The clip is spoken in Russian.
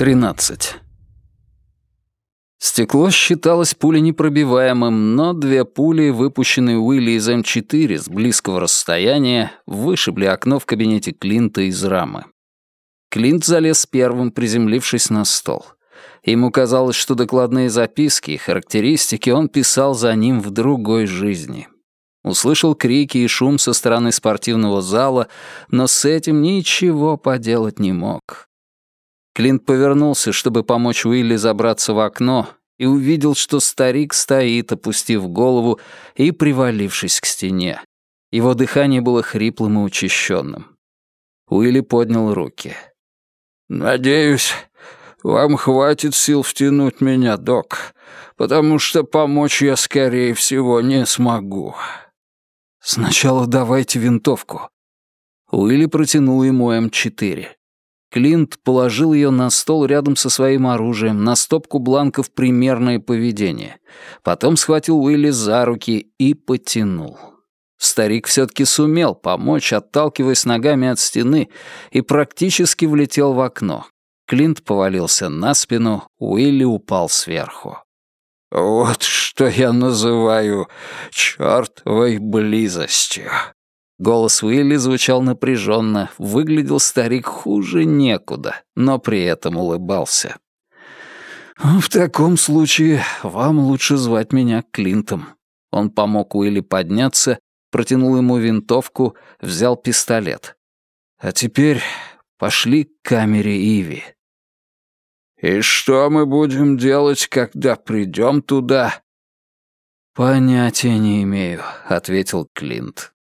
13. Стекло считалось пуленепробиваемым, но две пули, выпущенные Уилли из М4 с близкого расстояния, вышибли окно в кабинете Клинта из рамы. Клинт залез первым, приземлившись на стол. Ему казалось, что докладные записки и характеристики он писал за ним в другой жизни. Услышал крики и шум со стороны спортивного зала, но с этим ничего поделать не мог. Клинт повернулся, чтобы помочь Уилли забраться в окно, и увидел, что старик стоит, опустив голову и привалившись к стене. Его дыхание было хриплым и учащенным. Уилли поднял руки. «Надеюсь, вам хватит сил втянуть меня, док, потому что помочь я, скорее всего, не смогу». «Сначала давайте винтовку». Уилли протянул ему М4. Клинт положил ее на стол рядом со своим оружием, на стопку бланков «Примерное поведение». Потом схватил Уилли за руки и потянул. Старик все-таки сумел помочь, отталкиваясь ногами от стены, и практически влетел в окно. Клинт повалился на спину, Уилли упал сверху. «Вот что я называю чертовой близостью», Голос Уилли звучал напряженно, выглядел старик хуже некуда, но при этом улыбался. «В таком случае вам лучше звать меня Клинтом». Он помог Уилли подняться, протянул ему винтовку, взял пистолет. «А теперь пошли к камере Иви». «И что мы будем делать, когда придем туда?» «Понятия не имею», — ответил Клинт.